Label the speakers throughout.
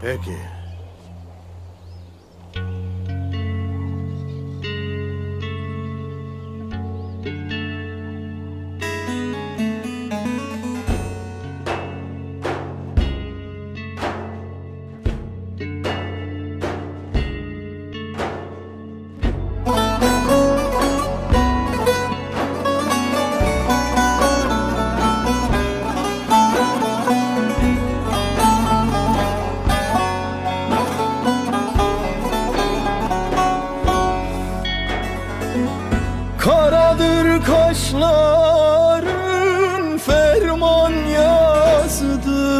Speaker 1: Peki.
Speaker 2: Kaşların ferman yazdır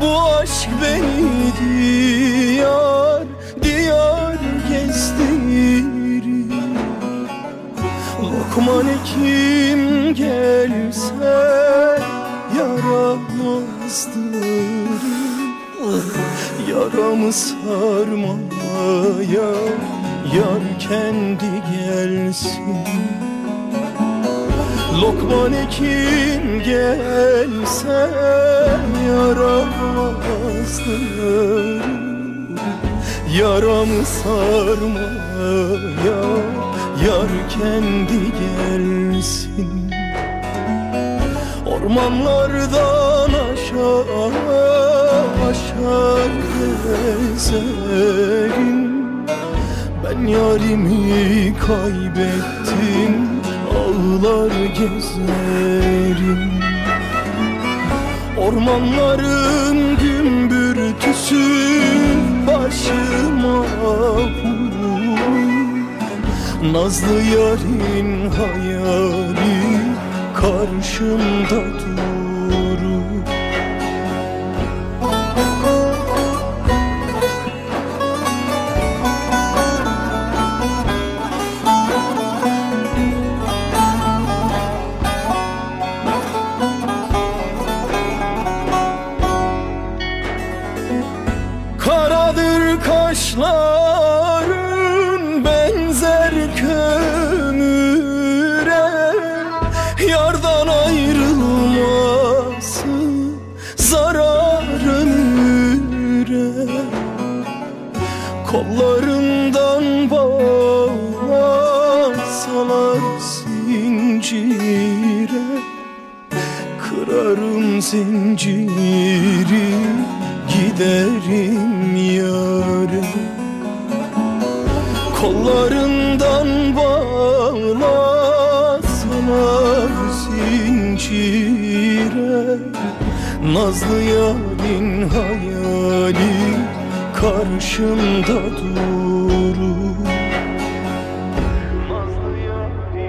Speaker 2: Bu aşk beni diyar diyar gezdirir. Lokman kim gelse yaramazdır Yaramı sarmaya yar kendi gelsin. Lokman kim gelse yaramazdır Yaramı sarmaya yar kendi gelsin. Ormanlardan aşağı aşağı gezerim Ben yarimi kaybettim ağlar gezerim Ormanların gümbürtüsü başıma vurur. Nazlı yarın hayali karşımda durur kaşların benzer kömüre Yardan ayrılması zarar ömüre. Kollarından bağlasalar zincire Kırarım zinciri giderim Kollarından bağlasalar zincire Nazlı yarın hayali karşımda durur